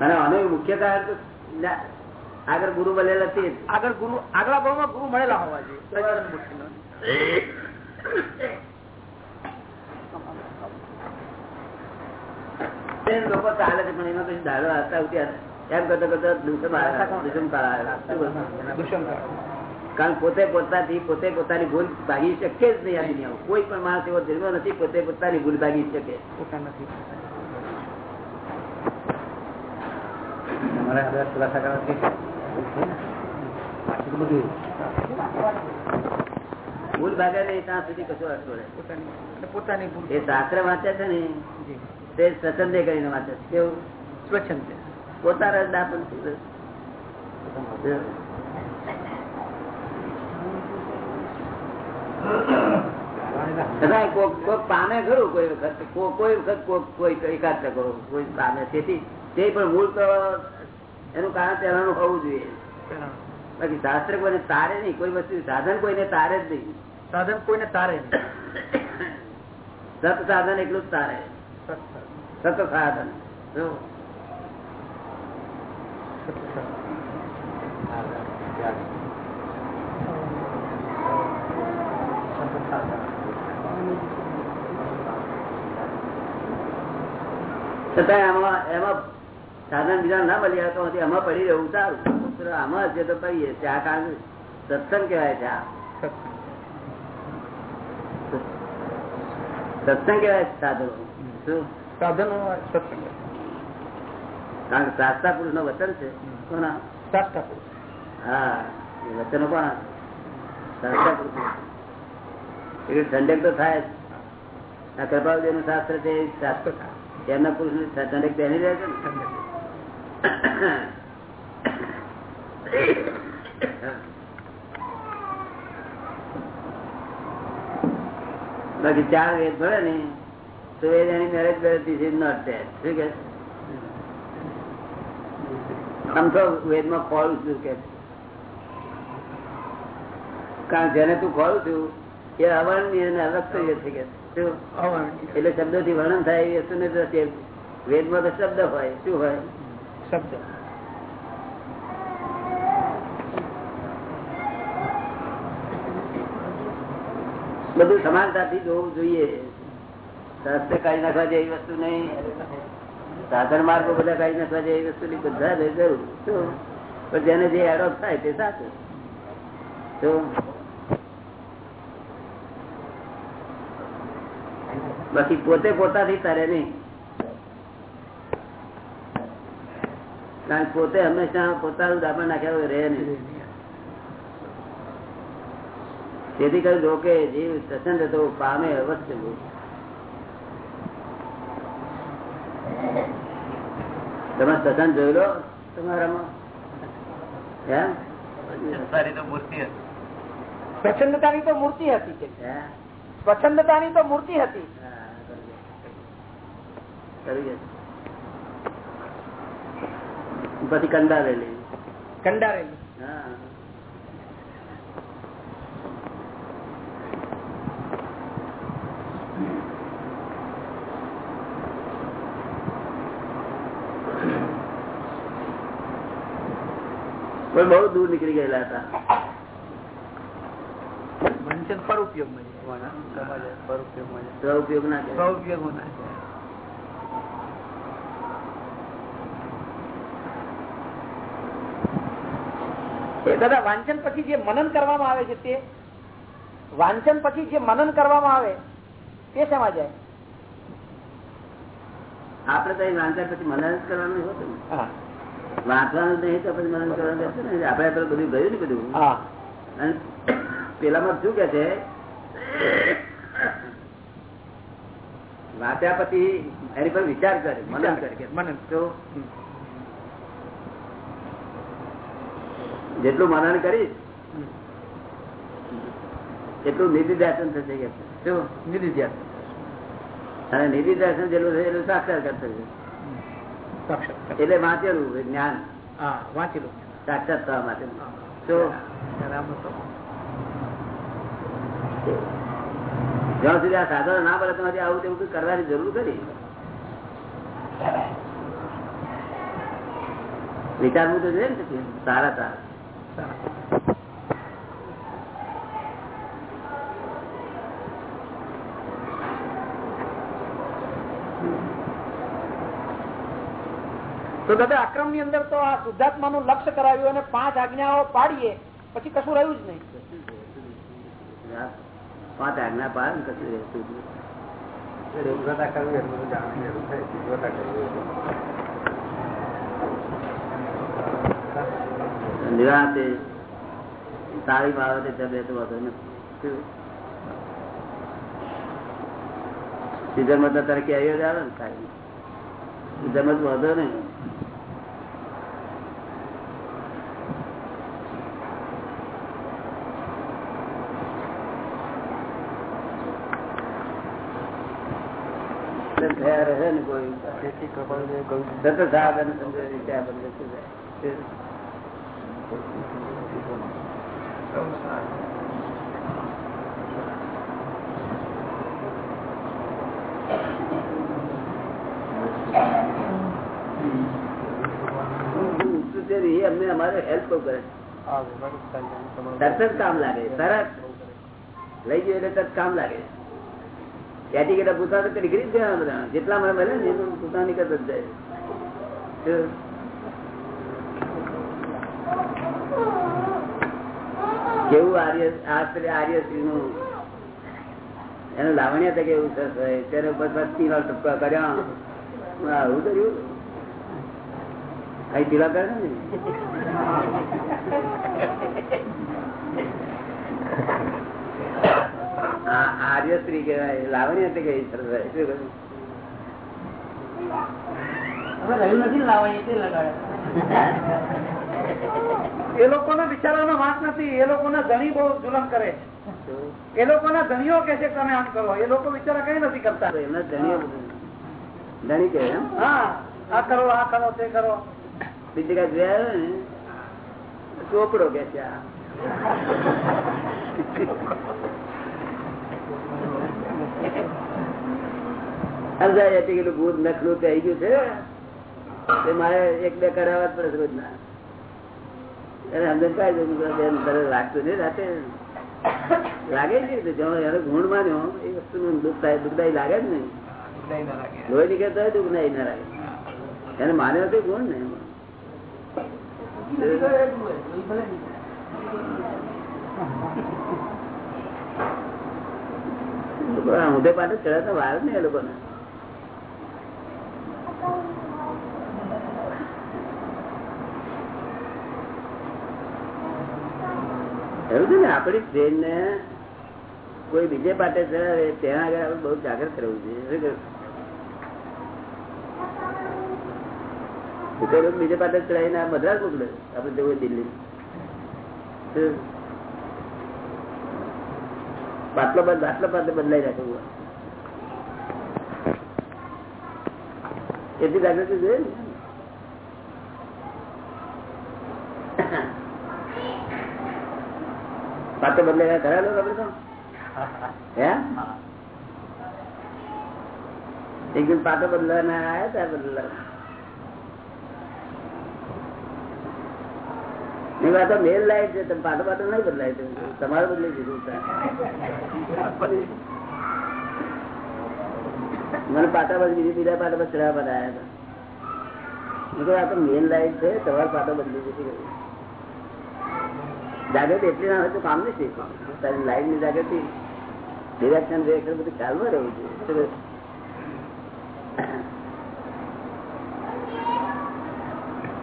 અને આનું મુખ્ય કારણ આગળ ગુરુ બનેલા તે આગળ ગુરુ આગલા ભાવમાં ગુરુ મળેલા હોવા જોઈએ. લોકો ચાલે છે પણ એમાં પછી દાડો આવતા ઉઠ્યા એમ કરતા કરતા દુષ્મ. કારણ પોતે પોતાથી પોતે પોતાની ભૂલ ભાગી શકે જ નહીં આ કોઈ પણ માણસ એવો જન્મ નથી પોતે પોતાની ભૂલ ભાગી શકે. પોતા નથી. આ બધા ખુલાસા કરવાથી બાકી બધું. ભૂલ ભાગે નહીં ત્યાં સુધી કશું અર્થ રહે. પોતાની પોતાની ભૂલ. એ શાસ્ત્ર વાંચે છે ને તે સ્વચ્છંદે કરીને વાંચે છે. કેવું? સ્વચ્છંદ. પોતાના જ દાપણ કોક કોક પામે ખરું કોઈ વખત. કો- કોઈ વખત કોક કોઈ એકાદ કરો કોઈ પામે તેથી. તે પણ મૂળ તો એનું કારણ પહેલાનું હોવું જોઈએ. બાકી શાસ્ત્ર કોઈને તારે નહીં કોઈ વસ્તુ સાધન કોઈને તારે જ નહીં. સાધન કોઈને તારે સત સાધન એટલું જ તારે. સત સાધન. છતાં એમાં એમાં સાધન બીજા ના મળ્યા તો આમાં પડી રહેવું સારું. તો આમાં હશે તો પડીએ. છે આ કારણ સત્સંગ કહેવાય છે આ સત્સંગ. કહેવાય છે સાધનો સાધનો સત્સંગ. કારણ કે શાસ્ત્રા પુરુષનું વચન છે. કોના શાસ્ત્રા પુરુષ. હા એ વચનો કોના શાસ્ત્રા પુરુષ. એટલે ઠંડક તો થાય. આ કૃપાલદેવનું શાસ્ત્ર છે શાસ્ત્ર. એમના પુરુષ ઠંડક પહેરી રહ્યા છે ને? બાકી ચાર વેદ ભરે ને તો એ એની મેરેજ બેરેજ ઇઝ નોટ ધેર શું કે? આમ તો વેદમાં ખોલું છું કે? કારણ જેને તું ખોલું છું એ અવર્ણનીય અને અવક્તવ્ય છે કે. એટલે શબ્દોથી વર્ણન થાય એ શું નથી વેદમાં તો શબ્દ હોય. શું હોય? શબ્દ. બધું સમાનતાથી જોવું જોઈએ. શાસ્ત્ર કાઢી નાખવા જેવી વસ્તુ નહીં. સાધન માર્ગો બધા કાઢી નાખવા જેવી વસ્તુ નહીં. બધા લઈ જવું પણ જેને જે એડોપ્ટ થાય તે સાચું. તો બાકી પોતે પોતાથી તારે નહીં. કારણ કે પોતે હંમેશા પોતાનું દાબણ નાખ્યા હોય રહે નહીં. તેથી કરી રોકે જીવ સચંદ તો પામે અવશ્ય તમે સસન જોઈ લો તમારામાં. સ્વચ્છંદતાની તો મૂર્તિ હતી? સ્વચ્છંદતાની તો મૂર્તિ હતી. પછી કંડારેલી. કંડારેલી. હા. પણ બહુ દૂર નીકળી ગયેલા હતા. વંચન પર ઉપયોગ. પર ઉપયોગ ના સ્વ કહેવાય. ઉપયોગમાં ના છે. એ દાદા વાંચન પછી જે મનન કરવામાં આવે છે તે? વાંચન પછી જે મનન કરવામાં આવે તે શેમાં જાય? આપડે તો વાંચન પછી મનન કરવાનું હોતું વાંચવાનું નહીં તો પછી મનન કરવાનું રહેશે ને. આપડે તો બધું ગયું ને બધું. અને પેલામાં શું કે છે? વાંચ્યા પછી એની પર વિચાર કરે મનન કરે મનન તો જેટલું મનન કરીશ એટલું નિધિધ્યાસન થશે કે શું નિધિ અને નિધિધ્યાસન જેટલું થશે એટલું સાક્ષાત્કાર થશે. એટલે વાંચેલું જ્ઞાન. વાંચેલું. સાક્ષાત થવા માટે. જ્યાં સુધી આ સાધનો ના પડે તમારે આવું તેવું કરવાની જરૂર કરી વિચારવું તો જોઈએ ને સારા સારા. તો દાદા આક્રમની અંદર તો આ શુદ્ધાત્મા નું લક્ષ્ય કરાવ્યું અને પાંચ આજ્ઞાઓ પાડીએ પછી કશું રહ્યું જ નહીં. પાંચ આજ્ઞા પાડે ને કશું રહેતું નહીં. સારી બાબતે તબિયત વધુ નથી સીઝનમાં તારે કેરીઓ જ આવે ને સારી સીઝનમાં વાંધો નહીં. થયા રહે ને કોઈ. સાધન સમજે ત્યાં બદલે શું? જાય? અમારે હેલ્પ કરે કામ લાગે તરત લઈ ગયો એટલે તરત કામ લાગે. એટીકેટ પૂછવા તો નીકળી જ ગયા બધા જેટલા મને મળે ને એટલું પૂછવા નીકળત જાય શું? કેવું આર્ય આશ્ચર્ય આર્યશ્રી નું એનું લાવણ્ય હતા કેવું થશે તેને પછી નો ટપકા કર્યા. આવું કર્યું કઈ પીલા કરે ને? આ આર્યશ્રી કહેવાય. લાવણ્ય હતી કઈ સરસ હોય. શું કહ્યું? એ લોકોના બિચારાનો વાંક નથી. એ લોકોના ધણી બહુ જુલમ કરે એ લોકોના ધણીઓ કે છે તમે આમ કરો. એ લોકો બિચારા કઈ નથી કરતા. ધણી કે હા. આ કરો આ કરો તે કરો. બીજી કઈ જોયા ચોપડો કે છે આ. સમજાય એટલે ભૂત નખલું થઈ ગયું છે. મારે એક બે કરાવવા જ પડે રોજ ના એને સમજણ કાઢી દઉં કે બેન તને લાગતું નહીં રાતે લાગે એનો ગુણ માન્યો એ વસ્તુ નું દુઃખ થાય દુઃખદાયી લાગે જ નહીં. લોહી નીકળતા હોય દુઃખ નહીં ના લાગે. એને માન્યો તો ગુણ ને. ઊંધે પાટે ચડાતા વાર જ નહીં એ લોકોને એવું છે ને, આપણી ટ્રેન ને કોઈ બીજે પાટે ચડાવે તેના આગળ આપણે બહુ જાગૃત રહેવું જોઈએ? બીજે પાટે ચડાવીને મદ્રાસ મોકલે આપડે જવું દિલ્હી? બાટલો બાટલો પાસે બદલાઈ રાખવું એટલી જાગૃતિ જોઈએ ને પાટલો બદલે લોકો આપડે તો? હે? એક દિન પાટો બદલાવાના આવ્યા ત્યાં બદલવા તો મેલ લાઈટ છે, તમે પાટો પાટો નહીં બદલાય તમારે બદલી દીધું. મને પાટા બદલી દીધી બીજા પાટા પર ચડાવવા બધા આવ્યા હતા. મેલ લાઈટ છે, તમારે પાટો બદલી દીધી જાગૃતિ એટલી ના હોય તો કામ નથી. તારી લાઈનની જાગૃતિ ડિરેક્શન ડિરેક્શન બધું ખ્યાલમાં રહેવું જોઈએ.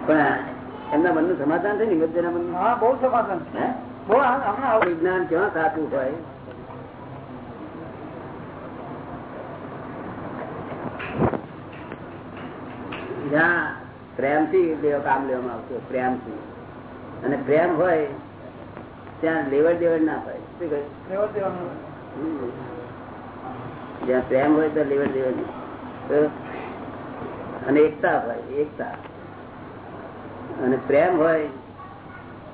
પણ એમના મનનું સમાધાન છે ને મનનું? હા બહુ સમાધાન. વિજ્ઞાન કેવા સાચું હોય? જ્યાં પ્રેમથી કામ લેવામાં આવતું પ્રેમથી. અને પ્રેમ હોય ત્યાં લેવડ દેવડ ના લેવડ દેવાનું. જ્યાં પ્રેમ હોય તો લેવડ દેવડ. અને એકતા હોય એકતા. અને પ્રેમ હોય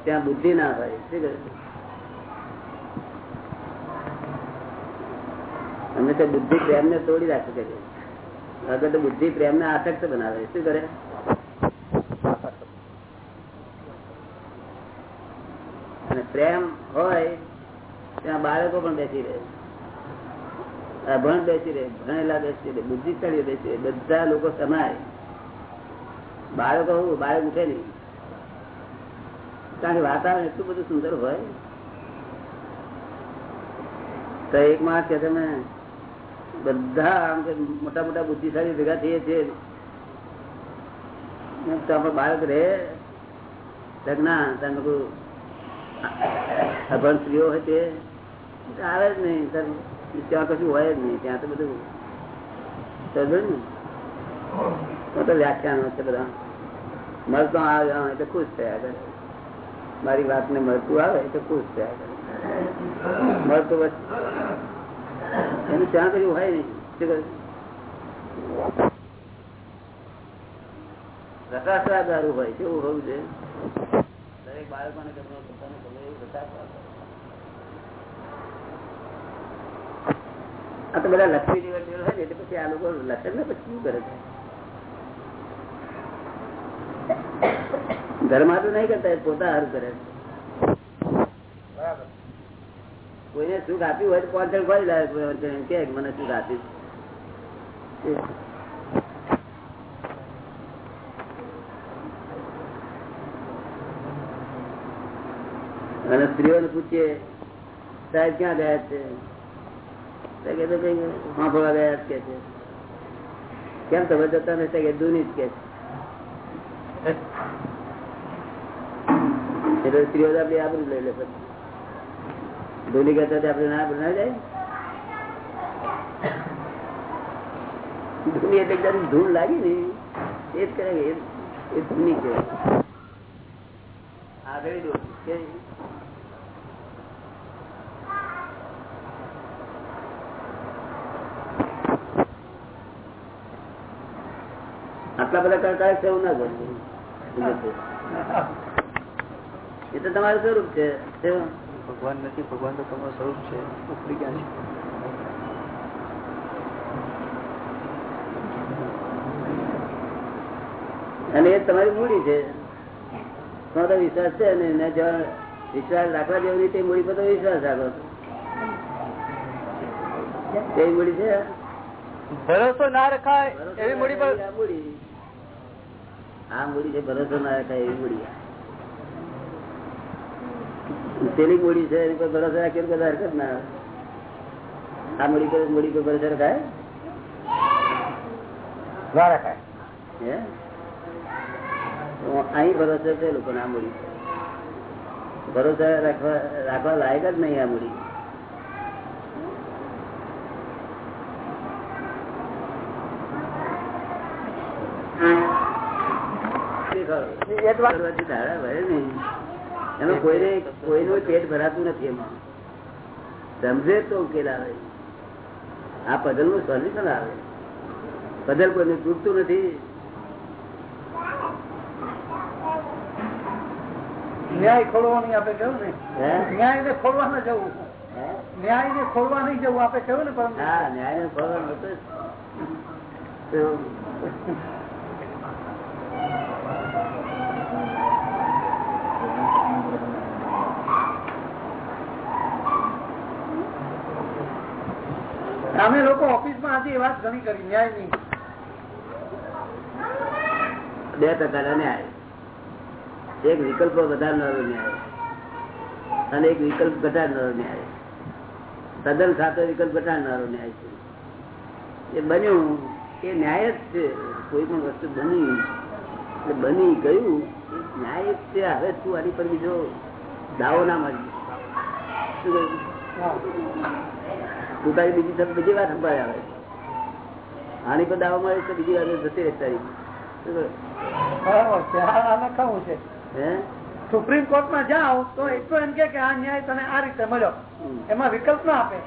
ત્યાં બુદ્ધિ ના હોય. શું કરે અમે તો બુદ્ધિ પ્રેમ ને તોડી રાખી છે અગર તો બુદ્ધિ પ્રેમ ને આસક્ત બનાવે. શું કરે? પ્રેમ હોય, ત્યાં બાળકો પણ બેસી રહે ભણ બેસી રહે, ભણેલા બેસી રહે બુદ્ધિશાળી બેસી રહે, બધા લોકો સમાય. બાળકો હું, બાળક ઉઠે નહીં. કારણ કે વાતાવરણ એટલું બધું સુંદર હોય, તો એક માસ કે તમે બધા આમ કે મોટા મોટા બુદ્ધિશાળી ભેગા થઈએ છીએ બાળક રહે, લગ્ન તમે અભણ સ્ત્રીઓ હોય તે આવે જ નહીં ત્યાં કશું હોય જ નહીં. ત્યાં તો બધું સમજે ને. તો વ્યાખ્યાનો છે બધા. મળતો આવે એટલે ખુશ થયા કરે. મારી વાત ને મળતું આવે તો ખુશ થયા કરે. મળતું બસ એનું ત્યાં કર્યું હોય નહીં. શું કહ્યું? રસાસ્વાદ દારૂ હોય, કેવું હોવું છે દરેક બાળકોને તમને પોતાને ગમે એવું બધા આ તો બધા લક્ષ્મી દિવસ હોય ને એટલે પછી આ લોકો લક્ષણ ને પછી શું કરે છે? ઘરમાં તો નહીં કરતા પોતા હારું કરે કોઈને સુખ આપ્યું હોય તો પાંચ ખોલી લાવે કે મને સુખ આપ્યું. અને સ્ત્રીઓને પૂછીએ, સાહેબ, ક્યાં ગયા છે? સાંભળવા ગયા કે છે. કેમ તમે જતા નથી? કે દૂની જ કે છે. એટલે સ્ત્રીઓ આપડે આબરું લઈ લે પછી. ધોની કરતા આપડે ના ના જાય. ધૂની એટલે એકદમ ધૂળ લાગી ને. એ જ કરે એ ધૂની કહેવાય આગળ આટલા બધા કરતા છે એવું ના કરું એ તો તમારું સ્વરૂપ છે ભગવાન નથી ભગવાન તો તમારું સ્વરૂપ છે ઉપરી ક્યાં છે. અને એ તમારી મૂડી છે. તમારો વિશ્વાસ છે અને વિશ્વાસ રાખવા જેવો નહીં તે મૂડી પર તો વિશ્વાસ રાખો. તે મૂડી છે? ભરોસો ના રખાય એવી મૂડી પર મૂડી. આ મૂડી છે ભરોસો ના એવી મૂડી પેલી મૂડી છે, એની પર ભરોસો રાખીએ બધા હરકત ના આ મૂડી પર મૂડી પર ભરોસો રખાય? ના રખાય. અહીં ભરોસો છે લોકો આ મૂડી ભરોસો રાખવા રાખવા લાયક જ નહીં આ મૂડી એમાં કોઈને કોઈનું પેટ ભરાતું નથી એમાં. સમજે તો ઉકેલ આવે. આ પઝલનું સોલ્યુશન આવે. પઝલ કોઈને તૂટતું નથી. ન્યાય ખોલવાની આપે કહ્યું ને. ન્યાય ને ખોલવા ના જવું. ન્યાય ને ખોલવા નહીં જવું આપે કહ્યું ને પણ હા ન્યાય ને ખોલવાનું અમે લોકો ઓફિસમાં આજે વાત ઘણી કરી ન્યાયની બે પ્રકારના ન્યાય. એક વિકલ્પ વધારનારો ન્યાય. અને એક વિકલ્પ ઘટાડનારો ન્યાય. સદન સાથે વિકલ્પ ઘટાડનારો ન્યાય છે. એ બન્યું એ ન્યાય જ છે. કોઈ પણ વસ્તુ બની એટલે બની ગયું ન્યાય જ છે. હવે તું આની પર બીજો દાવો ના મળી શું કહ્યું તું તારી બીજી બીજી વાત સંભાળે આવે. આની પર દાવા મળે તો બીજી વાર જતી રહે તારી સુપ્રીમ કોર્ટમાં જાઓ તો એટલું એમ કે આ ન્યાય તને આ રીતે મળ્યો. એમાં વિકલ્પ ના આપે.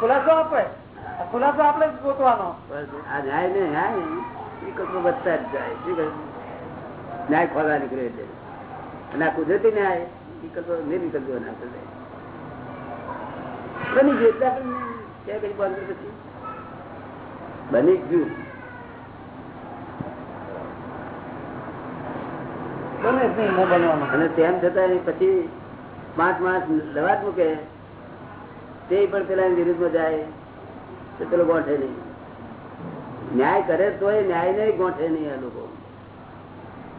ખુલાસો આપે. ખુલાસો આપણે ગોતવાનો. આ ન્યાય ને ન્યાય વિકલ્પો વધતા જ જાય. ન્યાય ખોલવા નીકળે છે અને આ કુદરતી ન્યાય વિકલ્પો નિર્વિકલ્પો ના કરે બની ગયું બની જ ગયું. જ અને તેમ છતાં પછી પાંચ માસ લવાત મૂકે. તે પણ પેલા વિરુદ્ધમાં જાય તો પેલો ગોઠે નહીં. ન્યાય કરે તો એ ન્યાય નહીં ગોઠે નહીં આ લોકો.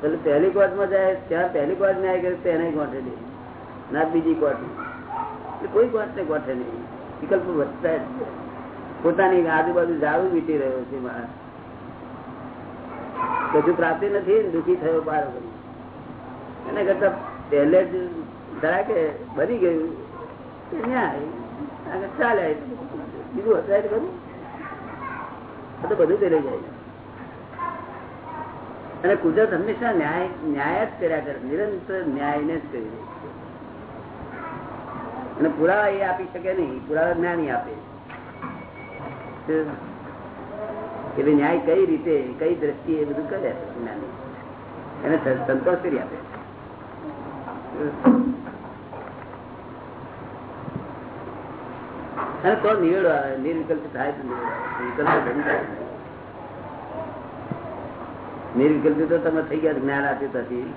પેલું પહેલી કોર્ટમાં જાય ત્યાં પહેલી કોર્ટ ન્યાય કરે તેને ગોઠે નહીં. ના બીજી કોર્ટ કોઈ કોર્ટ ને ગોઠે નહીં. વિકલ્પ વધતા જ પોતાની આજુબાજુ જાળું વીટી રહ્યો છે માણસ. કશું પ્રાપ્તિ નથી, દુઃખી થયો બાર એને કરતા પહેલે જ ધરા કે બની ગયું. તો બધું પેલે જાય. અને કુદરત હંમેશા ન્યાય ન્યાય જ કર્યા કરે. નિરંતર ન્યાય ને જ કરી. અને પુરાવા એ આપી શકે નહીં, પુરાવા જ્ઞાની આપે. એટલે ન્યાય કઈ રીતે, કઈ દ્રષ્ટિએ એ બધું કરે જ્ઞાની. એને સંતોષ કરી આપે. અને તો નિવેડો આવે, નિર્વિકલ્પ થાય તો નિવેડો. નિર્વિકલ્પ તો તમે થઈ ગયા જ્ઞાન આપ્યું નથી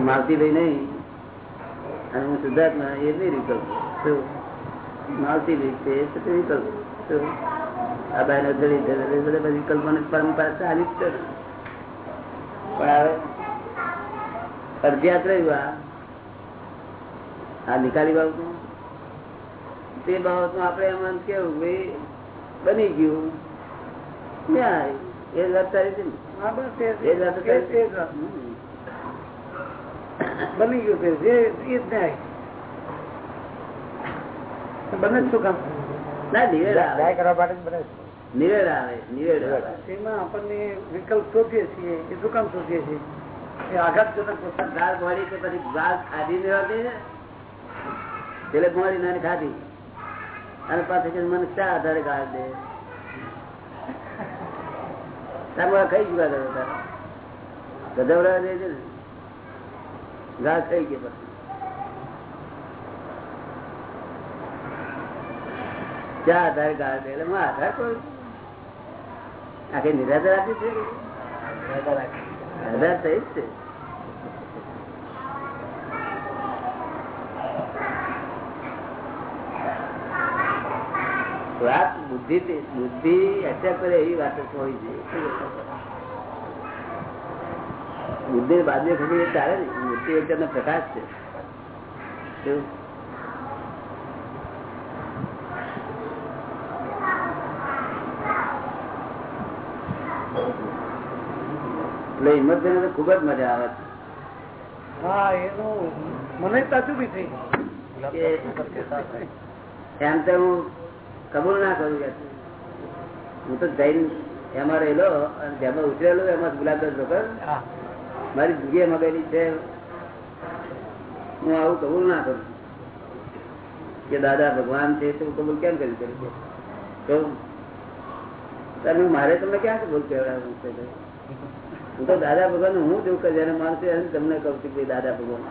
માવતી ભાઈ નહીં. અને હું શુદ્ધાત્મા એ નહીં રીકલ માવતી ભાઈ છે એ તો વિકલ્પ આ ભાઈ નો જડી છે બધા ની પરંપરા ચાલી જ પણ હવે અડધિયાત રહ્યું આ. આ નિકાલી બાબતનું તે બાબતમાં આપણે એમ કેવું ભાઈ બની ગયું. ન્યાય. એ જ. વાત તારી છે. ને એ- એ જ વાત એ- તારી એ છે. જ વાત. હમ. બની ગયું છે જે એ જ ન્યાય બને શું કામ? ના નિવેડ ન્યાય કરવા માટે બને નિવેડ આવે નિવેડ આવે. તેમાં આપણને વિકલ્પ શોધીએ છીએ. એ શું કામ શોધીએ છીએ? આઘાતજનક વસ્તુ દાળ મોડી કે પછી દાળ ખાધી ને નાની ખાધી. અને પાછું મને શા આધારે ગાળ દે? તારે ખાઈ ચુકા કરો તારે. ગધવડા દે છે ને ગાળ થઈ ગઈ પછી ક્યાં આધાર ગાળ એટલે હું આધાર કરું આખી નિરાધાર આપી છે? આધાર થઈ જ છે. વાત બુદ્ધિ બુદ્ધિ એક્સેપ્ટ કરે એવી વાત હોય જોઈએ બુદ્ધિ બાજુ ખબર એ ચાલે ને બુદ્ધિ એક પ્રકાશ છે. એટલે હિંમત તો ખૂબ જ મજા આવે છે. હા એનું મને તાજુ બી થઈ. એમ તો હું કબૂલ ના કરું હું તો જૈન એમાં રહેલો અને જેમાં ઉતરેલો એમાં ગુલાબદાસ હા. મારી જગ્યા મગેલી છે હું આવું કબૂલ ના કરું. કે દાદા ભગવાન છે તો કબૂલ કેમ કરી કરું? તો તમે મારે તમને ક્યાં કબૂલ કહેવાડવું હું તો દાદા ભગવાન હું જેવું કે જેને માનશે તમને કહું છું કે દાદા ભગવાન.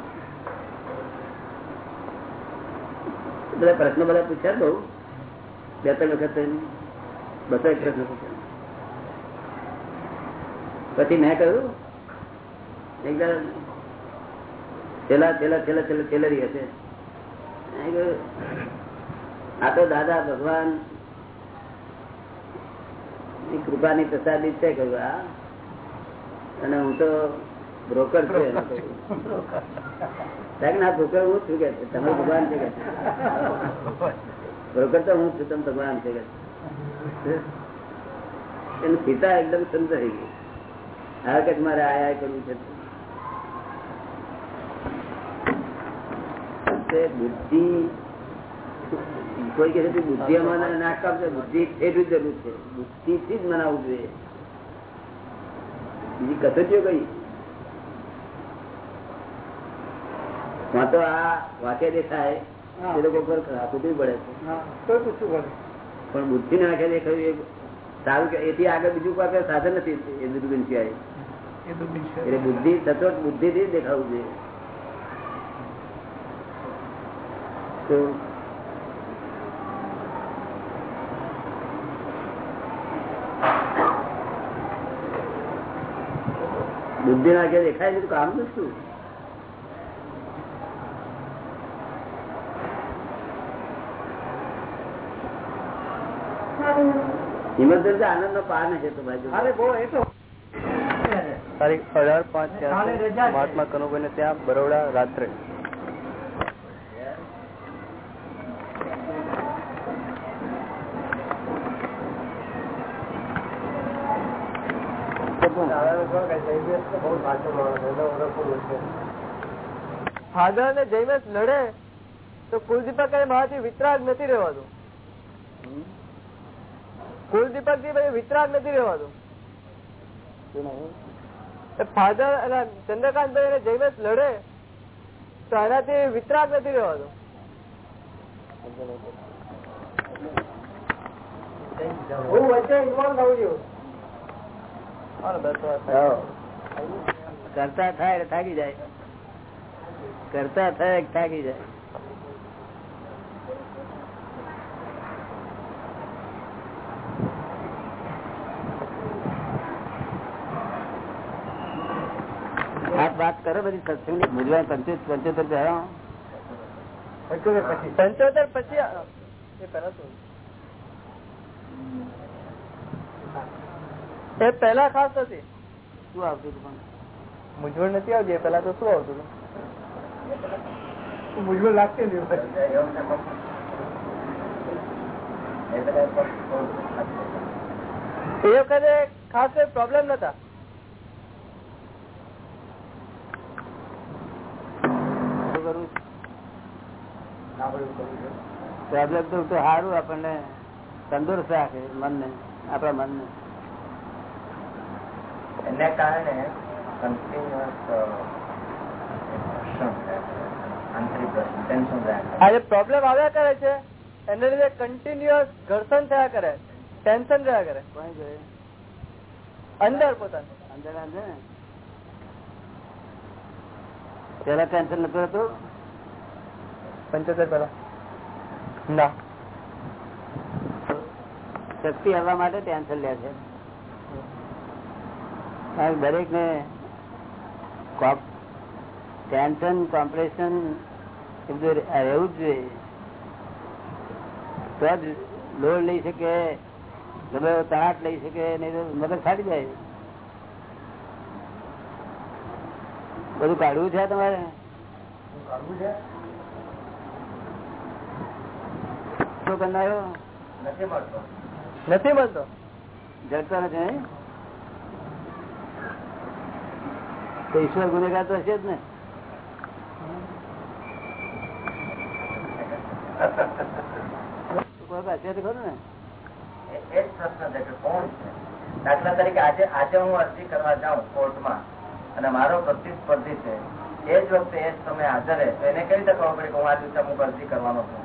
બધા પ્રશ્નો બધા પૂછ્યા બહુ? બે ત્રણ વખત બધા પ્રશ્ન પૂછ્યા. પછી મેં કહ્યું છેલ્લા છેલ્લા છેલ્લા છેલ્લા છેલ્લરી હશે આ તો દાદા ભગવાનની કૃપાની પ્રસાદી છે. કહ્યું આ અને હું તો બ્રોકર છું ના બ્રોકર હું છું કે તમે ભગવાન છે કે બ્રોકર તો હું છું તમે ભગવાન છે કે એનું પિતા એકદમ સમજાઈ ગઈ. આ કે મારે આયા કરવું છે. તે બુદ્ધિ કોઈ છે કે બુદ્ધિ અમારે ના કાપશે બુદ્ધિ એટલું જરૂર છે. બુદ્ધિ થી જ મનાવવું જોઈએ. બીજી કસોટીઓ કઈ? માં તો આ વાક્ય દેખાય એ લોકો પર પૂછવું પડે છે. પણ બુદ્ધિ ને વાક્ય દેખાયું એ સારું કે એથી આગળ બીજું કોઈ સાધન નથી એ દુઃખી છે એટલે બુદ્ધિ સચોટ બુદ્ધિ થી જ દેખાવું જોઈએ તો બુદ્ધિ ના કે દેખાય છે કામનું શું? હિંમત આનંદ નો પાર છે તો બાજુ તો તારીખ અઢાર પાંચ મહાત્મા કનુભાઈ ને ત્યાં બરોડા રાત્રે ફાધર ને જૈમેશ લડે, તો કુલદીપક મારાથી વિતરાગ નથી રહેવાતું કુલદીપકથી વિતરાગ નથી રહેવાતું ફાધર અને ચંદ્રકાંત ભાઈ અને જૈમેશ લડે, તો એનાથી વિતરાગ નથી રહેવાતું હું વચ્ચે ઇન્વોલ્વ થવું છું કરતા થાય થાકી જાય. કરતા થાય થાકી જાય. વાત વાત કરો બધી સત્સંગ મૂંઝવણ પંચોતેર પંચોતેર પંચોતેર પછી એ પેલા શું એ પેલા ખાસ નથી. શું આવતું હતું મૂંઝવણ નથી આવતી? પેલા તો શું આવતું હતું? મૂંઝવણ લાગતી એ વખતે ખાસ પ્રોબ્લેમ નતા પ્રોબ્લેમ તો સારું આપણને તંદુરસ્ત રાખે મનને આપણા મનને. એને કારણે કન્ટિન્યુઅસ આંતરિક ટેન્શન રહ્યા આ જે પ્રોબ્લેમ આવ્યા કરે છે એને લીધે કન્ટિન્યુઅસ ઘર્ષણ થયા કરે. ટેન્શન રહ્યા કરે. અંદર પોતાનું. અંદર અંદર? પેલા ટેન્શન નતું હતું પંચોતેર પેલા ના. શક્તિ હવા માટે ટેન્શન લે છે. દરેક ને ટેન્શન કોમ્પ્રેશન એ બધું રહેવું જ જોઈએ. તો જ લોડ લઈ શકે ગમે તણાટ લઈ શકે નહીં તો મગજ ફાટી જાય. બધું કાઢવું છે તમારે? શું કરનારો? નથી મળતો. નથી મળતો? જડતો નથી નહીં? તો ઈશ્વર ગુનેગાર તો હશે જ ને. દાખલા તરીકે આજે આજે હું અરજી કરવા જાઉં કોર્ટમાં અને મારો પ્રતિસ્પર્ધી છે એ જ વખતે એ જ સમય હાજર એને કઈ રીતે ખબર પડે કે હું આ દિવસે અમુક અરજી કરવાનો છું?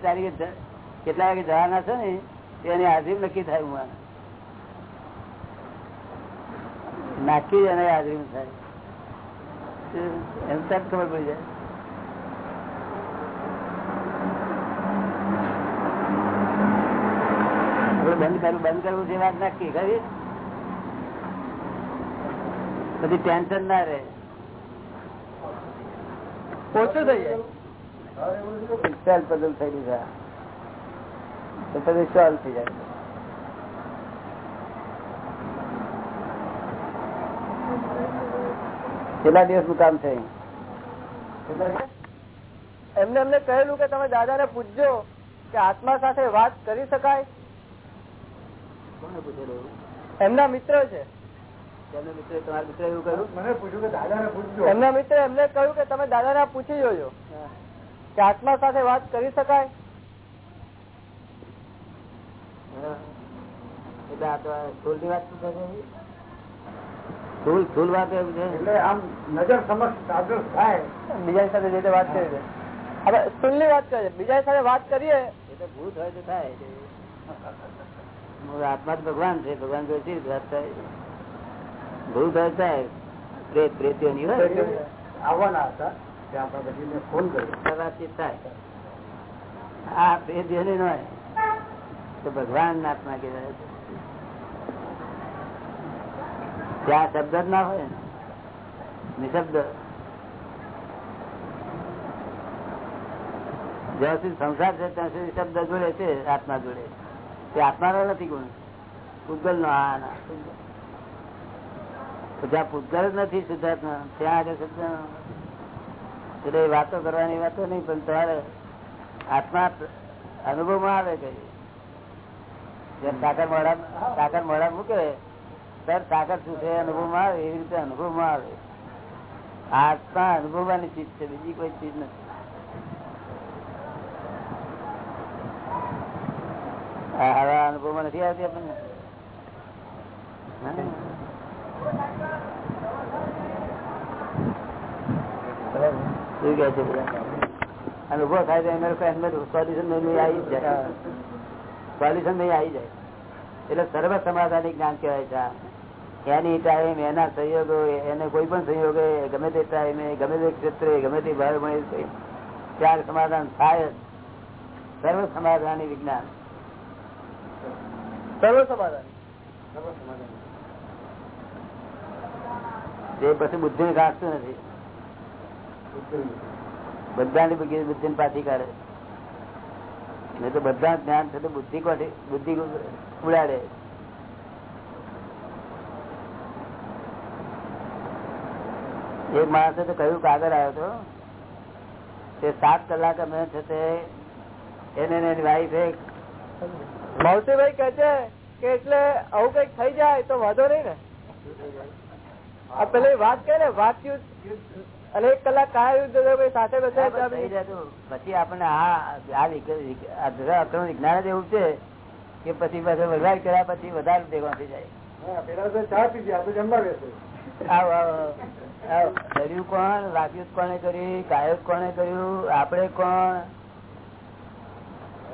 તારીખે કેટલા વાગે જવાના છે ને તેની હાજરી નક્કી થાય હું નાખી અને હાજરી થાય એમ તરત ખબર પડી જાય. બંધ કરવું બંધ કરવું છે વાત નાખી, ખરી? બધી ટેન્શન ના રહે. ઓછું થઈ જાય. બદલ થઈ ગયું પછી સોલ્વ થઈ જાય. કેટલા દિવસનું કામ છે? એમને એમને કહેલું કે તમે દાદા ને પૂછજો કે આત્મા સાથે વાત કરી શકાય? એમના મિત્ર છે. એમના મિત્ર એમને કહ્યું કે તમે દાદા ને પૂછી જોજો. કે આત્મા સાથે વાત કરી શકાય. એટલે આ તો વાત શું સ્થૂળ સ્થૂળ વાત એવું છે? એટલે આમ નજર સમક્ષ સાદર થાય. બીજા સાથે જે રીતે વાત કરી છે. હવે સ્થુલની વાત કરીએ. બીજા સાથે વાત કરીએ એ તો ભૂત હોય તો થાય. આત્મા તો ભગવાન છે. ભગવાન તો શી વાત થાય? ભૂત હોય થાય. પ્રેત પ્રેતીઓની હોય. આવવાના હતા. ત્યાં આપણે ફોન કર્યો. વાતચીત થાય. આ પ્રેતીઓની ન હોય. તો ભગવાન આત્મા કહેવાય ત્યાં શબ્દ જ ના હોય નિશબ્દ. જ્યાં સુધી સંસાર છે, ત્યાં સુધી શબ્દ જોડે છે, આત્મા જોડે. તે આત્માનો નથી ગુણ. પૂતગલ નો આ જ્યાં પૂતગલ જ નથી, શુદ્ધાત્મા, ત્યાં આગળ શબ્દ એટલે વાતો કરવાની વાતો નહીં, પણ તમારે આત્મા અનુભવમાં આવે કઈ જેમ કાકર મોડા કાકર મોડા મૂકે ત્યારે તાકાત શું છે? અનુભવમાં આવે? એવી રીતે અનુભવમાં આવે. આત્મા અનુભવવાની ચીજ છે, બીજી કોઈ ચીજ નથી. અનુભવમાં નથી આવતી આપણને? અનુભવ થાય તો એમને એમને સોલ્યુશન નહીં આવી જાય. સોલ્યુશન નહીં આવી જાય. એટલે સર્વ સમાધાની જ્ઞાન કહેવાય છે. એની ટાઈમ એના સંયોગો, એને કોઈ પણ સંયોગે, ગમે તે ટાઈમે ગમે તે ક્ષેત્રે, ગમે તે ભાવ મળે ત્યાર સમાધાન થાય સર્વ સમાધાની વિજ્ઞાન. સર્વ સમાધાન. જે પછી બુદ્ધિ ને કાઢતું નથી. બધાની બુદ્ધિ ને પાછી કાઢે. નહીં તો બધા જ્ઞાન છે તો બુદ્ધિ કોઠી બુદ્ધિ ઉડાડે. એક માણસે તો કહ્યું કાગળ આવ્યો હતો તે સાત કલાક અમે છે તે એને એની વાઈફે મૌસીભાઈ કે છે કે એટલે આવું કંઈક થઈ જાય તો વાંધો નહીં ને. પેલી વાત કહે ને વાતચીત. અને એક કલાક કયા યુદ્ધ સાથે. પછી આપણને આ અક્રમ વિજ્ઞાન જ એવું છે કે પછી પાછું વગાડ કર્યા પછી વધારે ભેગા થઈ જાય પેલા તો ચા પી આ જમવા બેસે. આવ, આવ. કર્યું કોણ? રાખ્યું કોને કર્યું? કાયક કોને કર્યું? આપણે કોણ?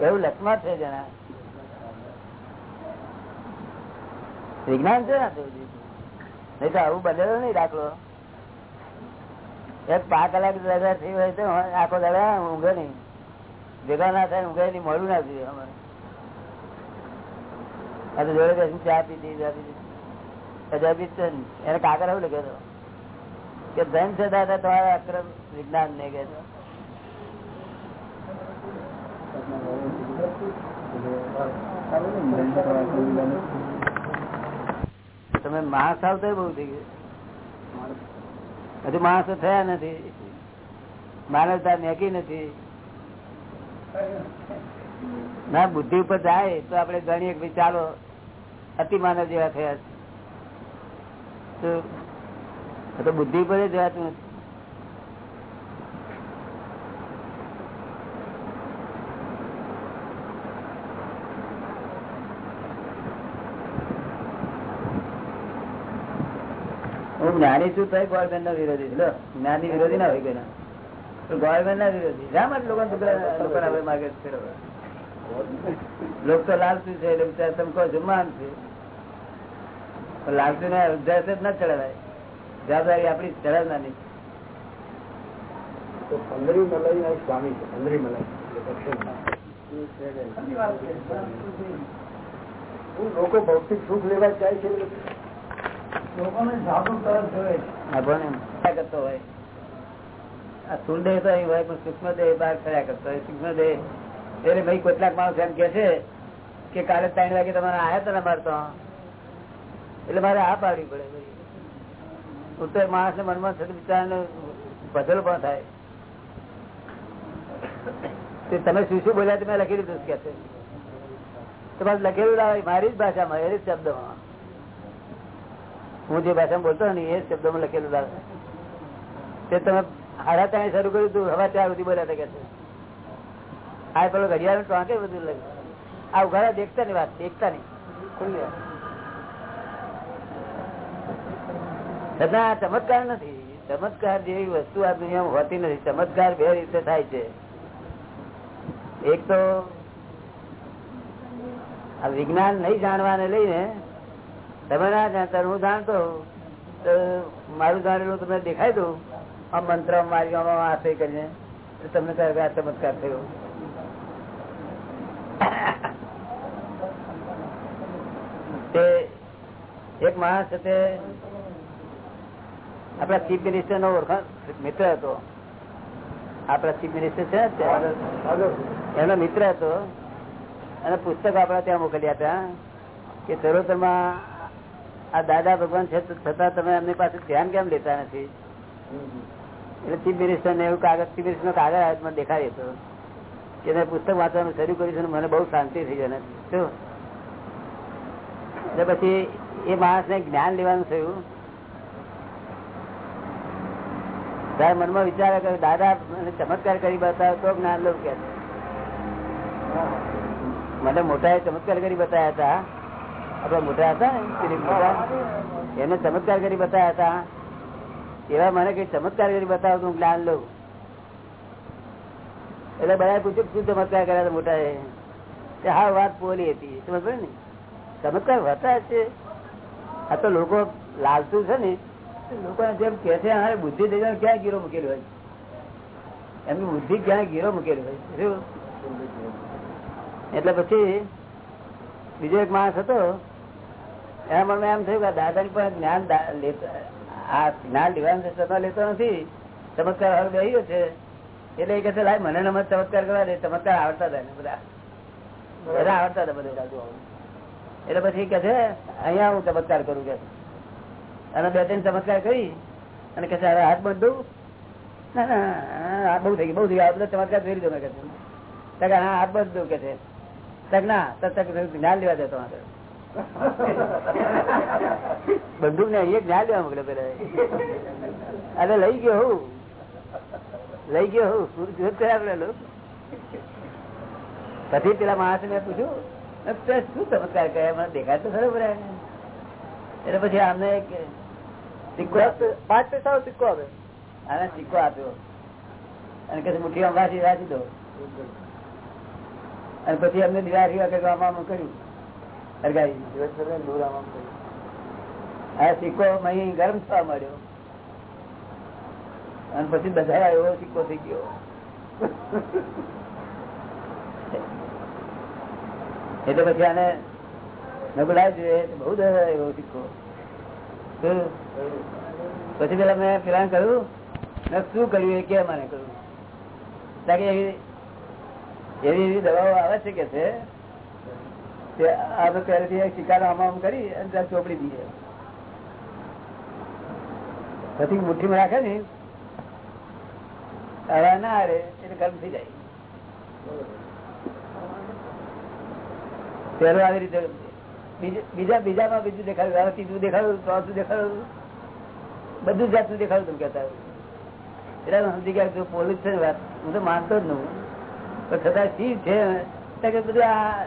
એવું લક્ષમાં છે જણા. વિજ્ઞાન છે ને આ તો આવું બદલો નહીં દાખલો. એક પાંચ કલાક રજા થઈ હોય તો આખો દાદા ઊંઘે નહીં. ભેગા ના થાય ઊંઘે નહીં મળવું ના જોઈએ અમારે. આ તો જોડે ચા પીધી ચા પીધી. એને કાકર આવું લખ્યો હતો કે ધન છે દાદા, તમારા અક્રમ વિજ્ઞાન ને કે તમે માણસ આવતો બહુ થઈ ગયું. હજુ માણસો થયા નથી. માનવતા મેકી નથી. ના, બુદ્ધિ ઉપર જાય તો આપડે ગણીએ ચાલો અતિ માનવ જેવા થયા છે. તો બુદ્ધિ પર જ જવાતું નથી. જ્ઞાની શું થાય ગવર્મેન્ટ ના વિરોધી લો જ્ઞાની વિરોધી ના હોય કોઈના ગવર્મેન્ટ ના વિરોધી. શા માટે લોકો માર્ગે ફેરવે લોક તો લાલચુ છે એટલે તમે કહો છો. માન છે લાલચુ ને અધ્યાસ જ ના ચડાવાય. જવાબદારી આપણી તો પંદરી મલાઈ ના સ્વામી છે પંદરી મલાઈ લોકો ભૌતિક સુખ લેવા જાય છે લોકોને જાગૃત તરફ જોવે આ કરતો હોય. આ સ્થૂળ તો અહીં હોય પણ સૂક્ષ્મ દેહ બહાર ફર્યા કરતો હોય. સૂક્ષ્મ દેહ એટલે ભાઈ કેટલાક માણસ એમ કે છે કે કાલે ત્રણ વાગે તમારે આયા હતા ને અમારે તો એટલે મારે આ પાડવી પડે ભાઈ. હું માણસ ને મનમાં બિચારાને બદલ પણ થાય. તમે શું શું બોલ્યા તે મેં લખી દીધું કે તમારે લખેલું લાવે, મારી જ ભાષામાં, એ જ શબ્દમાં. હું જે ભાષામાં બોલતો ને, એ જ શબ્દમાં લખેલું લાવે. તે તમે હારા ત્યાં શરૂ કર્યું હતું હવે ત્યાં સુધી બોલ્યા હતા કે છે. આ પેલો ઘડિયાળ ટાંકે બધું લખ્યું. આ ઉઘાડા દેખતા ની વાત દેખતા નહીં ખુલ્લી છતાં આ ચમત્કાર નથી. ચમત્કાર જેવી વસ્તુ આ દુનિયામાં હોતી નથી. ચમત્કાર બે રીતે થાય છે. એક તો આ વિજ્ઞાન નહીં જાણવાને લઈને તમે ના જાણતા હું જાણતો, તો મારું જાણેલું તમને દેખાય દઉં આ મંત્ર મારી આશે હાથે કરીને તમને ત્યારે આ ચમત્કાર થયો. એક માણસ છે આપડા ચીફ મિનિસ્ટર નો ઓળખાણ મિત્ર હતો. આપડા ચીફ મિનિસ્ટર છે એનો મિત્ર હતો. અને પુસ્તક આપડા ત્યાં મોકલ્યા હતા કે ચરોતરમાં આ દાદા ભગવાન છે છતાં તમે એમની પાસે ધ્યાન કેમ લેતા નથી? એટલે ચીફ મિનિસ્ટર ને એવું કાગળ ચીફ મિનિસ્ટર નો કાગળ આવ્યો મને દેખાડી હતો. કે મેં પુસ્તક વાંચવાનું શરૂ કર્યું છે અને મને બહુ શાંતિ થઈ જાય શું? એટલે પછી એ માણસ ને જ્ઞાન લેવાનું થયું. તારે મનમાં વિચારે કે દાદા ચમત્કાર કરી બતાવ્યો તો જ્ઞાન લઉં કે. મને મોટા ચમત્કાર કરી બતાવ્યા હતા. આપડે મોટા હતા મોટા? એને ચમત્કાર કરી બતાવ્યા હતા. એવા મને કઈ ચમત્કાર કરી બતાવો હું જ્ઞાન લઉં. એટલે બધા પૂછ્યું, શું ચમત્કાર કર્યા હતા મોટા હા, વાત પોલી હતી. સમજ ને ચમત્કાર હતા છે. આ તો લોકો લાલતું છે ને. લોકોને જેમ કે છે હારે બુદ્ધિ દેખાય ક્યાં ગીરો મૂકેલી હોય? એમની બુદ્ધિ ક્યાં ગીરો મૂકેલી હોય? એટલે પછી બીજો એક માણસ હતો, એના મને એમ થયું કે દાદાની પણ જ્ઞાન આ જ્ઞાન લેવાનું છતાં લેતો નથી, ચમત્કાર હવે ગયો છે. એટલે એ કહે છે મને નમત ચમત્કાર કરવા દે, ચમત્કાર આવડતા હતા બધા. બધા આવડતા હતા બધા. એટલે પછી કે છે, અહીંયા હું ચમત્કાર કરું કે અને બે ત્રણ ચમત્કાર કરી અને કે હવે હાથ બંધ ના ના થઈ ગયું, બહુ થઈ ગયા. બધા ચમત્કાર જોઈ લીધો કે હા, હાથ બંધ કે છે. ના જ્ઞાન લેવા જતો બંદૂક ને અહીંયા જ્ઞાન લેવા મોકલે પેલા. અરે લઈ ગયો હું. લઈ ગયો હું. જોત કર્યા પેલો પછી પેલા માણસ મેં પૂછ્યું શું ચમત્કાર કર્યા? મને દેખાય તો ખરો બરાબર. એટલે પછી આમને પાંચ પૈસા સિક્કો આવે આને સિક્કો આપ્યો. અને કે મુઠ્ઠી વાંચી વાંચી દો. અને પછી અમને દિવાળી વખત આમ કર્યું. અરગાઈ દૂર આમ આમ કર્યું. આ સિક્કો અહીં ગરમ થવા મળ્યો અને પછી બધા એવો સિક્કો થઈ ગયો. એટલે પછી આને બોલાવી જોઈએ બહુ દસ એવો સિક્કો? પછી પેલા મેં પેલા કહ્યું મેં શું કર્યું એ કે મને કહ્યું. એવી એવી દવાઓ આવે છે કે છે, તે આ તો પહેલેથી શિકાર આમ કરી અને ત્યાં ચોપડી દઈએ પછી મુઠ્ઠીમાં રાખે ને, હવા ના આવે એટલે ગરમ થઈ જાય. પેલો આવી રીતે બીજ- બીજા બીજામાં બીજું દેખાડ્યું ત્રીજું દેખાડ્યું, ચોથું દેખાડ્યું? બધું જાતનું દેખાડ્યું તમે કહેતા એટલે સમજી ગયા પોલીસ છે વાત, હું તો માનતો જ નહીં પણ છતાં શી છે? તો કે બધું આ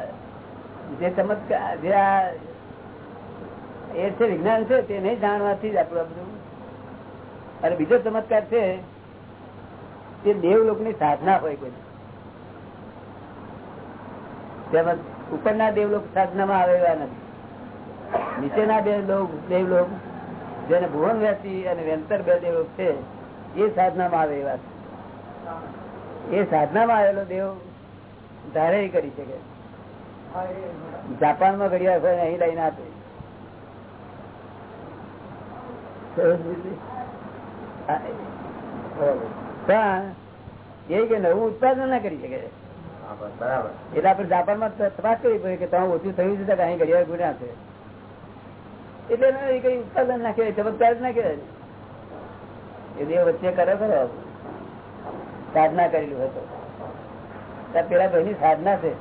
જે ચમત્કાર, જે આ એ છે, વિજ્ઞાન છે, તે નહીં જાણવાથી જ આપણું બધું. અને બીજો ચમત્કાર છે તે દેવલોકની સાધના હોય કોઈ. તેમજ ઉપરના દેવલોક સાધનામાં માં આવેલા નથી. નીચેના દેવલોક દેવલોક જેને ભુવન વ્યાસી અને વેંતર બે દેવલોક છે, એ સાધનામાં આવેલા છે. એ સાધનામાં આવેલો દેવ ધારે કરી શકે. જાપાનમાં ઘડિયાળ હોય અહીં લઈને આપે. પણ એ કે નવું ઉત્પાદન ના કરી શકે. બરાબર. એટલે આપણે જાપાનમાં તપાસ કરવી પડે કે ત્યાં ઓછું થયું છે કે અહીં ઘડિયાળ ગુણ્યા છે. એટલે એને એ કઈ ઉત્પાદન ના કહેવાય ચમત્કાર ના કહેવાય. એ બે વચ્ચે કરે ખરો સાધના કરેલું હોય તો. પેલા ભાઈ સાધના છે.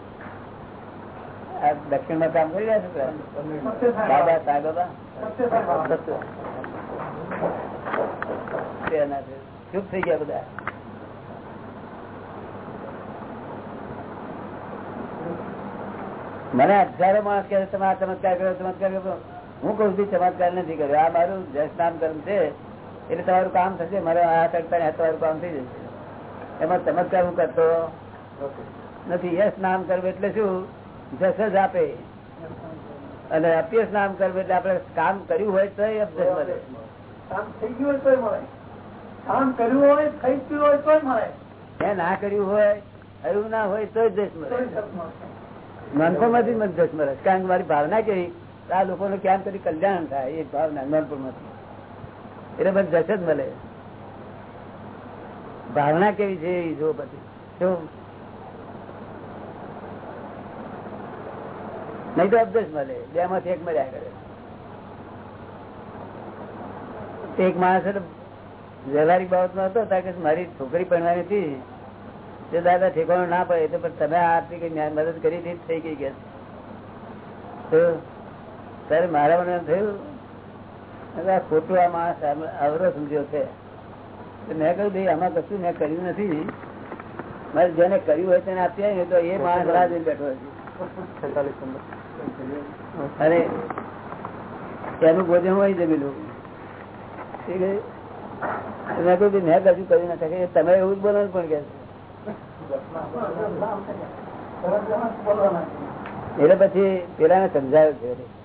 આ દક્ષિણમાં કામ કરી રહ્યા છે પેલા. સાહેબ બાબા. છે. ચૂપ થઈ ગયા બધા. મને હજારો માણસ કહે તમે આ ચમત્કાર કર્યો ચમત્કાર કર્યો. હું કઉ છું ચમત્કાર નથી કર્યો. આ મારું જસ કર્મ છે. એટલે તમારું કામ થશે. મારે આ કરતા તમારું કામ થઈ જશે. એમાં ચમત્કાર હું કરતો નથી. યશ નામ કરવું એટલે શું? જસ જ આપે. અને અપ્યસ નામ કરવું એટલે આપણે કામ કર્યું હોય તો અપજસ મળે. કામ થઈ ગયું હોય તોય મળે. કામ કર્યું હોય થઈ ગયું હોય તો મળે. એ ના કર્યું હોય હરું ના હોય તો જ મળે. તોયમાંથી જશ મળે. છે. કારણ કે મારી ભાવના કેવી? આ લોકોને ક્યાં કરી કલ્યાણ થાય? એ ભાવના નાનપણમાંથી. એટલે બસ દશ જ મળે. ભાવના કેવી છે જો પછી. જો નહીં તો અબદશ મળે. બે માંથી એક મળ્યા કરે. એક માણસ વ્યવહારિક બાબતમાં હતો કે મારી છોકરી ભણવાની હતી. તે દાદા ઠેકાણું ના પડે તો પણ તમે કઈ મદદ કરી હતી થઈ ગઈ કે. ત્યારે મારા મને થયું ખોટું આ માણસ અવરો સમજ્યો છે. મેં કહ્યું ભાઈ આમાં કશું મેં કર્યું નથી. મારે જેને કર્યું હોય તેને આપી આવી તો એ માણસ રાહ જઈને બેઠો અરે એનું ભોજન હોય જમેલું મેં કહ્યું મેં કશું કર્યું નથી. તમે એવું જ બોલો પણ કે એટલે પછી પેલા ને સમજાયો છે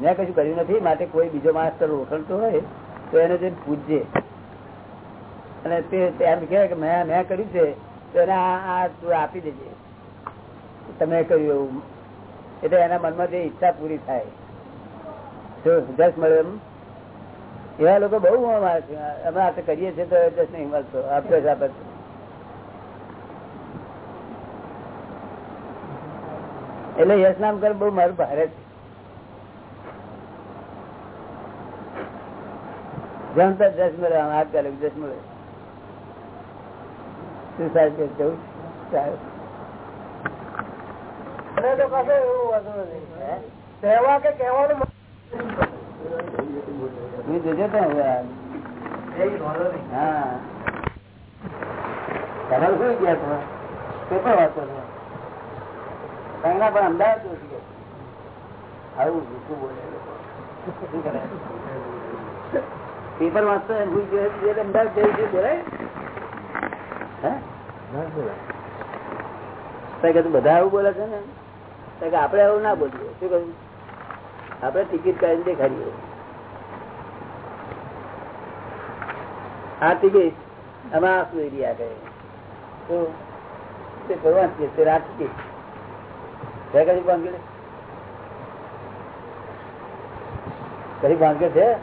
મેં કશું કર્યું નથી, માટે કોઈ બીજો માણસ તો હોય, તો એને જે પૂછજે અને તે એમ કે મેં મેં કર્યું છે, તો એને આ તું આપી દેજે. તમે કર્યું એવું. એટલે એના મનમાં જે ઈચ્છા પૂરી થાય. જસ મળે એમ. એવા લોકો બહુ છે. અમે આપણે કરીએ છીએ તો જસ નહીં મળતો. આપ્યો છે આપે એટલે યશ નામ કર બહુ મારું ભારે છે. જમતા જશ મળે હાથ કરે જશ મળે. શું સાહેબ જવું કહેવા કે કહેવાનું હું જોજો તો હા. તમારે શું ગયા છો? પેપર વાંચો છો? કંગના પણ અમદાવાદ ગયા આવું શું બોલે પેપર વાંચતો અમદાવાદ જઈ છે, બોલાય? બધા આવું બોલે છે ને? આપડે આવું ના બોલીએ. શું કહ્યું? આપડે ટિકિટ કાઢી દેખાડીએ. આ ટિકિટ અમે આ સુઈ રહ્યા કહે તો તે ભગવાન તે રાત ટિકિટ કઈ બાંધે છે?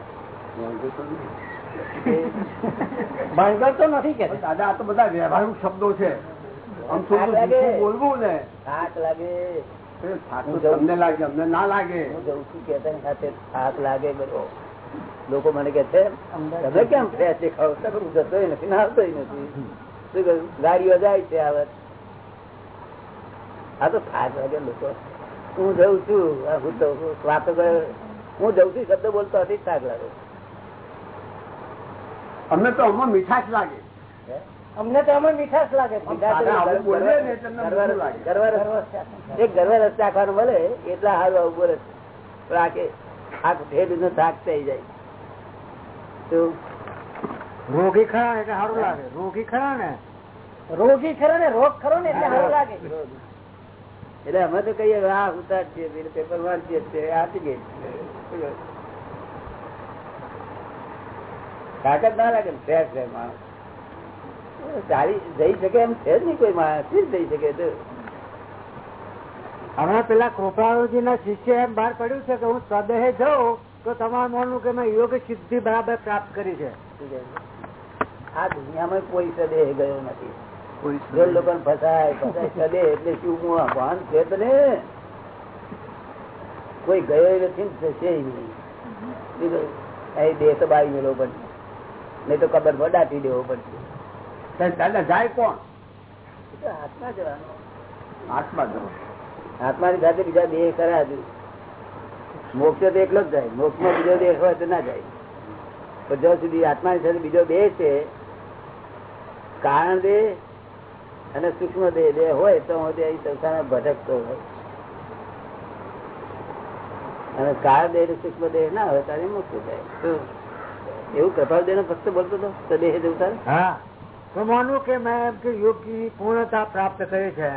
ભાંગર તો નથી કે. દાદા આ તો બધા વ્યવહારિક શબ્દો છે. બોલવું ને. થાક લાગે. તમને લાગે અમને ના લાગે. હું જઉં છું કેતા સાથે. થાક લાગે બધો. લોકો મને કે છે તમે કેમ ફ્રેશ દેખાવ? હું જતો નથી ના આવતો નથી. ગાડીઓ જાય છે આ આ તો થાક વાગે લોકો. હું જઉં છું હું તો વાતો હું જઉં છું શબ્દ બોલતો હતી થાક લાગે. અમને તો આમાં મીઠાશ લાગે. અમને તો આમાં મીઠાશ લાગે. એક ગરવા રસ્તે આખવાનું મળે એટલા સારું આવું બોલે. પણ આ કે આ ઠેર નો થાક થઈ જાય. તો રોગી ખરા એટલે સારું લાગે. રોગી ખરા ને? રોગી ખરો ને રોગ ખરો ને એટલે સારું લાગે. એટલે અમે તો કહીએ આ ઉતાર છે પેપર વાંચીએ છીએ આપી ગઈ તાકાત ના લાગે છે માણસ. ચાલી જઈ શકે એમ છે જ નહીં કોઈ માણસ જઈ શકે તો? હમણાં પેલા કૃપાળુજી ના શિષ્ય એમ બહાર પડ્યું છે કે હું સ્વદેહે જાઉં તો તમારું માનવું કે મેં યોગ સિદ્ધિ બરાબર પ્રાપ્ત કરી છે. આ દુનિયામાં કોઈ સદેહ ગયો નથી. જો લોકો ફસાય ફસાય સદેહ એટલે શું હું ભાન છે તો કોઈ ગયો નથી ને થશે નહીં. અહીં દેહ તો બાળી મેળવો પડશે. નહીં તો કબર પર દાટી દેવો પડશે. દાદા જાય કોણ? હાથમાં જવાનું હાથમાં જવું આત્માની સાથે બીજા દેહ કર્યા મોક્ષ તો એકલો જ જાય. મોક્ષમાં બીજો દેહ હોય તો ના જાય. પણ જ્યાં સુધી આત્માની સાથે બીજો દેહ છે કારણ દેહ અને સૂક્ષ્મ દેહ બે હોય તો હું અહીં સંસારમાં ભટકતો હોય. અને કાળ દેહ સૂક્ષ્મ દેહ ના હોય ત્યારે મુક્ત થાય. એવું કૃપાલ દેહ ફક્ત બોલતો હતો તો દેહ જવું તારે હા. તો માનું કે મેં એમ કે યોગની પૂર્ણતા પ્રાપ્ત કરી છે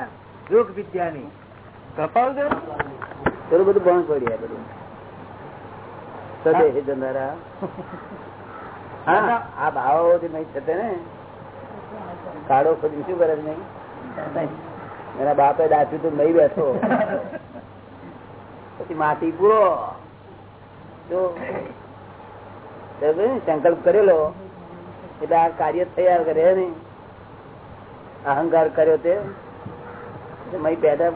યોગ વિદ્યાની. પેલું બધું બંધ પડી બધું. સદેહ જનારા હા. આ ભાવો નહીં થતે ને. કાળો ખોદી શું કરે નહીં? એના બાપે દાખ્યું તું નહીં બેઠો. પછી માટી પૂરો. સંકલ્પ કરેલો. એટલે આ કાર્ય તૈયાર કરે ને. અહંકાર કર્યો તે. પેદા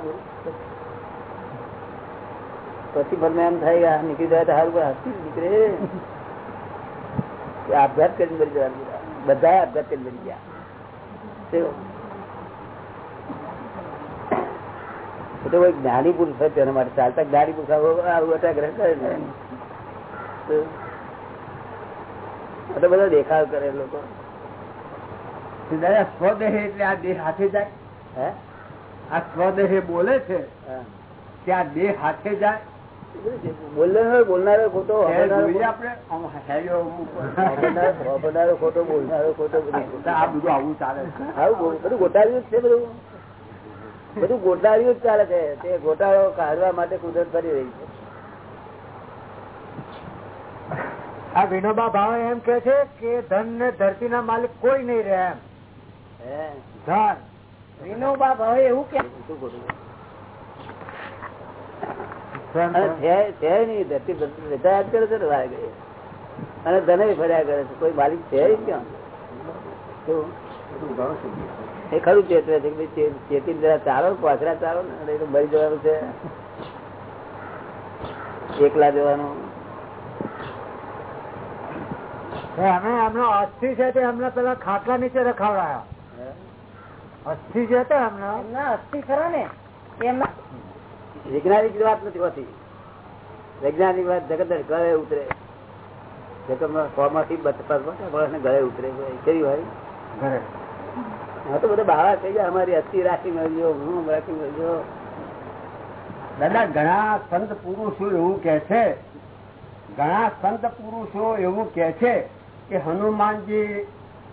પછી મને એમ થાય નીકળી જાય તો સારું હસી નીકળે. આપઘાત કરીને મરી જવાનું. બધા આપઘાત કરીને મરી ગયા. જ્ઞાની પુરુષ હોય તેના માટે ચાલતા જ્ઞાની પુરુષ આવું અટાગ્રહ કરે ને તો બધા દેખાવ કરે લોકો. દાદા સ્વદેહ એટલે આ દેહ હાથે જાય? હે? આ સ્વદેહ બોલે છે. કે આ દેહ હાથે જાય? બોલનારો બોલનારો ખોટો વાપરનારો ખોટો. બોલનારો ખોટો બધું આવું ચાલે આવું બધું ગોટાળ્યું જ છે બધું. બધું ગોટાળ્યું જ ચાલે છે. તે ગોટાળો કાઢવા માટે કુદરત કરી રહી છે. આ વિનોબા ભાવે એમ કે છે કે ધન ને ધરતી ના માલિક કોઈ નહીં રહે એમ. હે? ધન. વિનોબા ભાવે એવું કે શું ખોટું? અને છે છે ધરતી કરે છે. અને ધને ફર્યા કરે છે. કોઈ માલિક છે ક્યાં? એ ખરું ચેતવે છે ચેતી જરા ચાલો પાછરા ચાલો ને તો મરી જવાનું છે. એકલા જવાનું. અમે એમનો અસ્થિ છે તે એમને પેલા ખાટલા નીચે રખાવડાયા? અસ્થિ હતા એમના. એમના અસ્થિ ખરા ને. એમના વૈજ્ઞાનિક વાત નથી હોતી. વૈજ્ઞાનિક વાત જગત ગળે ઉતરે. જગતમાં ગળે ઉતરે. કેવી હોય? હા તો બધા બાવા થઈ જાય અમારી અસ્થિ રાખી મળજો હું રાખી મળજો દાદા ઘણા સંત પુરુષો એવું કે છે. ઘણા સંત પુરુષો એવું કે છે કે હનુમાનજી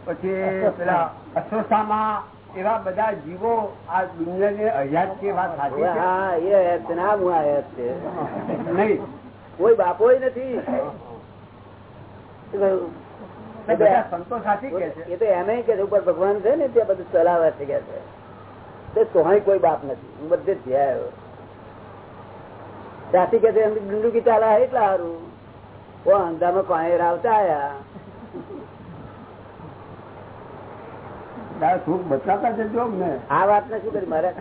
પછી પેલા અશ્વસ્થામાં એવા બધા જીવો આ દુનિયાને અજાત છે વાત સાચી છે? હા એ આયાત છે ને આ હું આયાત છે. નહીં. કોઈ બાપો નથી. સંતો સાચી કે છે. એ તો એમ કે ઉપર ભગવાન છે ને ત્યાં બધું ચલાવે છે કે છે. તે કોઈ બાપ નથી. હું બધે જ જ્યાં આવ્યો. ત્યાંથી કે છે એમ ડુંડુકી ચાલા એટલા સારું. ઓ અંધામાં કોઈ રાવતા આયા દાદા સુખ બતાવતા જજો ને આ વાત ને શું કરી મારે?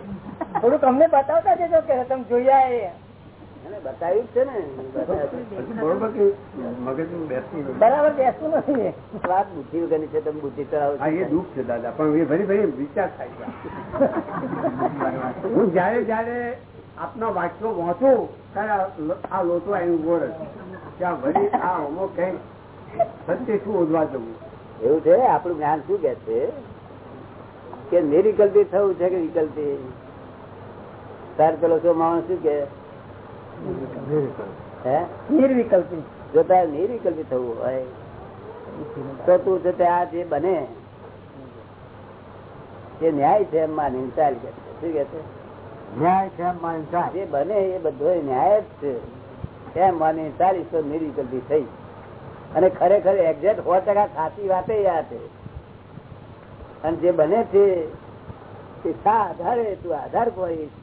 થોડુંક અમને બતાવતા જજો કે તમે જોયા બતાવ્યું છે ને. બરોબર બેસતું નથી. બરાબર બેસતું નથી વાત બુદ્ધિ વગરની છે તમે બુદ્ધિ ચલાવો એ દુઃખ છે દાદા. પણ એ ફરી ફરી વિચાર થાય હું જયારે જયારે આપના વાક્યો વાંચું ત્યારે આ લોટો આવી ગોળ ત્યાં વળી આ હોમો કઈ સત્ય શું ઓધવા જવું? એવું છે? આપણું જ્ઞાન શું કે છે? કે નિર્વિકલ્પી થવું છે કે વિકલ્પી? તાર પેલો શું માણસ શું કે? હે? નિર્વિકલ્પી. જો તારે નિર્વિકલ્પી થવું હોય તો તું છે તે આ જે બને એ ન્યાય છે એમ માની ચાલ કે શું કે છે? ન્યાય છે એમ માની જાય. જે બને એ બધો ન્યાય જ છે. એમ માની ચાલીસ તો નિર્વિકલ્પી થઈ. અને ખરેખર એક્ઝેક્ટ સો ટકા સાચી વાતે આ છે. અને જે બને છે તે શા આધારે તું આધાર કોઈશ